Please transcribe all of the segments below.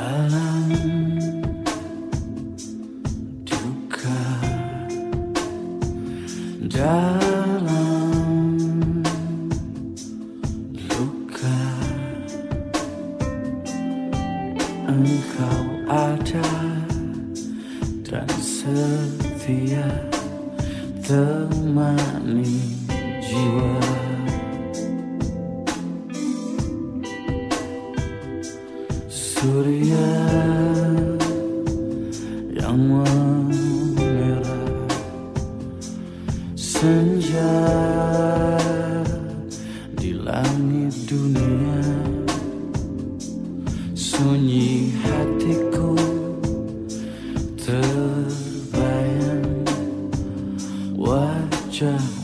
dalam duka dalam luka. Engkau ada dan setia temani Surya yang memerah. Senja di langit dunia. Sunyi hatiku terbayang wajah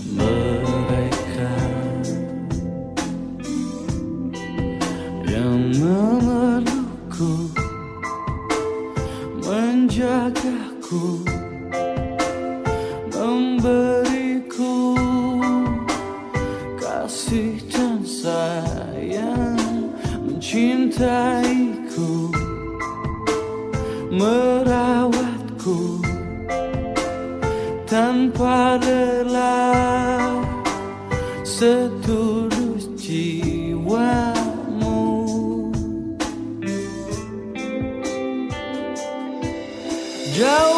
menjagaku memberiku kasih dan sayang mencintaiku merawatku tanpa lelah setulus jiwamu Joe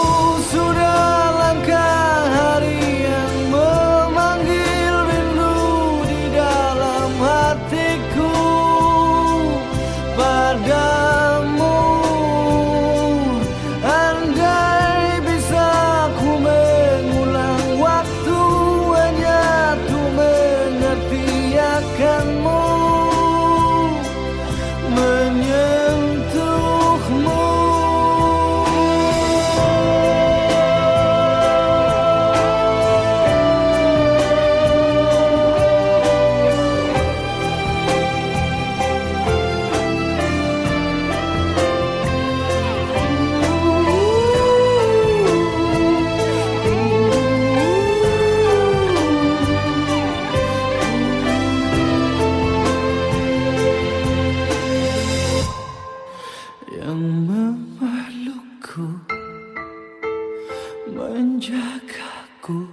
menjagaku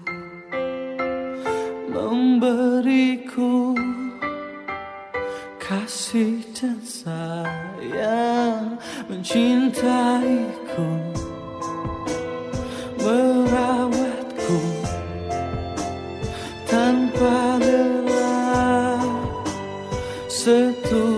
memberiku kasih dan sayang. Mencintaiku merawatku tanpa lelah. Setulus